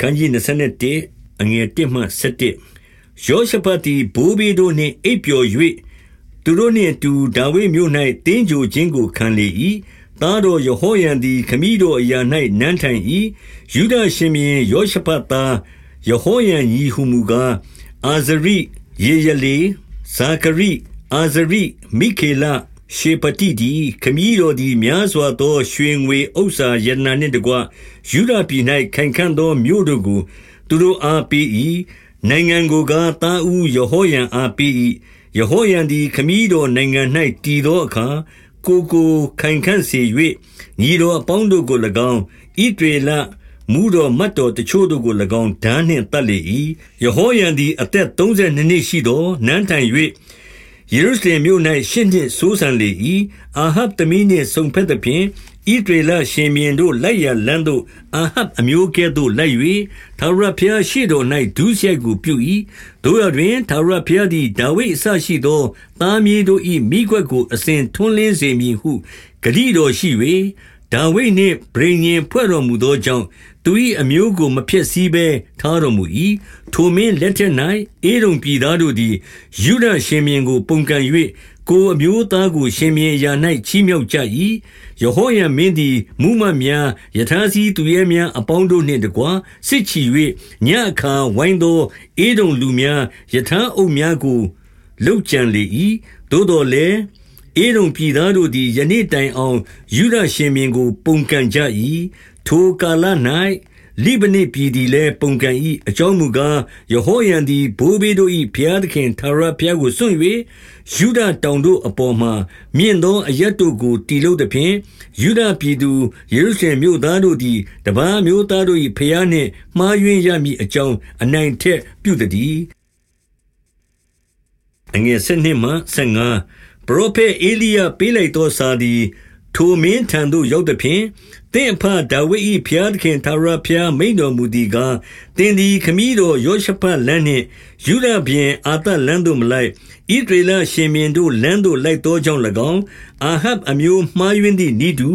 ခန်းကြီး21အငယ်1မှ7ယောရှဖတ်သည်ဘိုးဘေးတို့နှင့်အိပ်ပျော်၍သူတို့နှင့်အတူဒါဝိဒ်မြို့၌တင်းကြိုခြင်းကိုခံလေ၏သားတော်ယဟောယံသည်ခမည်းတော်အရာ၌နန်းထိုင်၏ယုဒရှင်ဘုရင်ယောရှဖတ်သားယဟောယံညီဟုမူကားအာဇရိယေယလေဇာခရိအာဇရိမိခေလ ရှေပတိဒီခမည်းတော်သည် များစွာသော ရွှေငွေဥစ္စာယနာနှင့်တကွယူဒပြည်၌ခိုင်ခံ့သော မြို့တို့ကို သူတို့အားပေး၏နိုင်ငံကိုကားတာဦးယဟောယံအားပေး၏ယဟောယံသည် ခမည်းတော်နိုင်ငံ၌တည်သောအခါ ကိုကိုခိုင်ခံ့စေ၍ညီတော်အပေါင်းတို့ကို၎င်းဣဒေလမူတော်မတ်တော်တချို့တို့ကို၎င်းဓာနှင့်တတ်လေ၏ယဟောယံသည် အသက်32နှစ်ရှိသောနန်းထိုင်၍ ယေရုရှလင်မြို့၌ရှစ်နှစ်စိုးစံလေ၏အာဟပ်သမီးနှင့်ဆုံဖက်သဖြင့်ဣဒရေလရှင်မြင်းတို့လိုက်ရလန်းသို့အာဟပ်အမျိုးကဲ့သို့လိုက်၍သာရဖျားရှိတော်၌ဒုစရိုက်ကိုပြု၏တို့ရတွင်သာရဖျားသည်ဒါဝိအစရှိသောသားမြေးတို့၏မိခွက်ကိုအစဉ်ထွန်းလင်းစေမည်ဟုဂတိတော်ရှိ၍ ဒါဝိဒ်နှင့်ဗြိဉ္ဉ်ဖွဲ့တော်မူသောကြောင့် သူ၏အမျိုးကို မဖျက်ဆီးဘဲ ထားတော်မူ၏ထိုမင်းလက်ထက်၌အေရုံပြည်သားတို့သည်ယူဒရှင်မြင်းကို ပုန်ကန်၍ကိုအမျိုးသားကို ရှင်မြင်းအရာ၌ချီးမြှောက်ကြ၏ယေဟောယမင်းသည်မူမတ်များယထာစီသူရဲများအပေါင်းတို့နှင့်တကွ စစ်ချီ၍ညအခါဝိုင်းသောအေဒုံလူများယထာအုပ်များကိုလှုပ်ကြံလေ၏သို့တော်လည်း ဧရုံပြည်သားတို့သည် ယနေ့တိုင်အောင်ယူဒရှင်မြင်းကို ပုန်ကန်ကြ၏ထိုကာလ၌လိဗနိပြည်သည်လည်း ပုန်ကန်၏အကြောင်းမူကား ယဟောယံသည် ဘိုးဘေးတို့၏ဘုရားသခင်သာရဘုရားကို စွန့်၍ယူဒတောင်တို့အပေါ်မှာ မြင့်သောအရက်တို့ကိုတီလို့သည်ဖြင့်ယူဒပြည်သူ ယေရုရှလင်မြို့သားတို့သည် တပန်းမျိုးသားတို့၏ဘုရားနှင့် မှားယွင်းရမည်အကြောင်း အနိုင်ထက်ပြုသည်အငယ်၁၂မှ၁၅ ပရောဖက်အေလိယပေးလိုက်သောစာသည် ထိုမင်းထံသို့ရောက်သည်ဖြင့်သင့်အဖဒါဝိဒ်၏ဘုရားသခင်ထာဝရဘုရားမိန်တော်မူသည်ကားသင်သည်ခမည်းတော်ယောရှဖတ်လမ်းနှင့် ယူဒပြင်အာသလမ်းသို့မလိုက်ဣဒရေလရှင်မြင်းတို့လမ်းသို့ လိုက်သောကြောင့်၎င်း အာဟပ်အမျိုးမှားယွင်းသည့်ဤသူ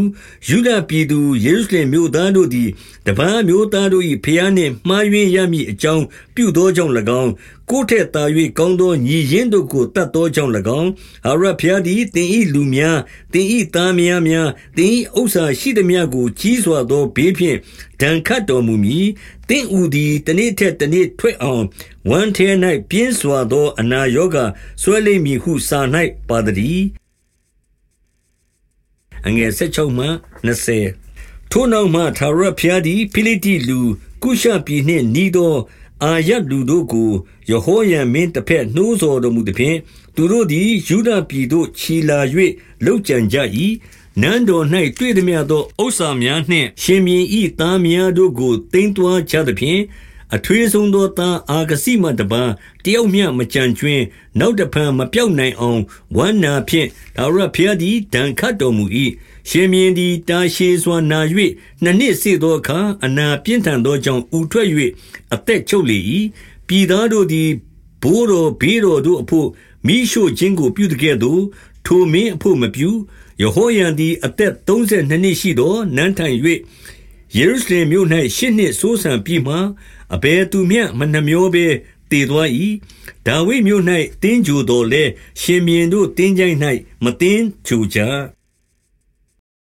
ယူဒပြည်သူ ယေရုရှလင်မြို့သားတို့သည် တပန်းမျိုးသားတို့၏ဖျားနှင့် မှားယွင်းရမည်အကြောင်း ပြုသောကြောင့်၎င်း ကိုထက်သာ၍ကောင်းသော ညီရင်းတို့ကိုတတ်သောကြောင့်၎င်းအာရဖျားသည်တင်ဤလူများတင်ဤသားများများတင်ဤဥစ္စာရှိသည်များကို ကြီးစွာသောဘေးဖြင့် ဒဏ်ခတ်တော်မူမည်။သင့်ဦးသည်တနေ့ထက်တနေ့ထွက်အောင်ဝမ်းထဲ၌ပြင်းစွာသော အနာရောဂါဆွဲလိမ့်မည်ဟုစာ၌ပါသတည်း။16ထိုနောက်မှထာဝရဘုရားသည်ဖိလိတ္တိလူ၊ကုရှပြည်နှင့်နီးသောအာရပ်လူတို့ကိုယဟောရံမင်းတဘက်နှိုးဆော်တော်မူသဖြင့်သူတို့သည်ယူဒပြည်သို့ခြီလာ၍လှုပ်ကြံကြ၏ နန်းတော်၌တွေ့သမျှသောဥစ္စာများနှင့် ရှင်ဘုရင်၏သားများတို့ကို သိမ်းသွားကြသဖြင့်၊အထွေးဆုံးသောသားအာခဇိမှတပါး တယောက်မျှမကျန်ကြွင်း၊နောက်တဖန် မပျောက်နိုင်အောင် ဝမ်းနာဖြင့် ထာဝရဘုရားသည် ဒဏ်ခတ်တော်မူ၏။ရှင်ဘုရင်သည် တာရှည်စွာနာ၍နှစ်နှစ်စေ့သောအခါ အနာပြင်းထန်သောကြောင့် အူထွက်၍အသက်ချုပ်လေ၏။ပြည်သားတို့သည် ဘိုးတော်ဘေးတော်တို့အဘို့ မီးရှို့ခြင်းကို ပြုသကဲ့သို့ ထိုမင်းအဘို့မပြုယဟောရံသည် အသက်32နှစ်ရှိသော နန်းထိုင်၍ယေရုရှလင်မြို့၌ရှစ်နှစ်ဆိုးဆံပြီးမှ အဘယ်သူမျှ မနှမျောဘဲတည်သွား၏ဒါဝိဒ်မြို့၌တင်းကြိုတော်လဲရှင်မြင်းတို့တင်းကြိုင်၌မတင်းကြိုကြ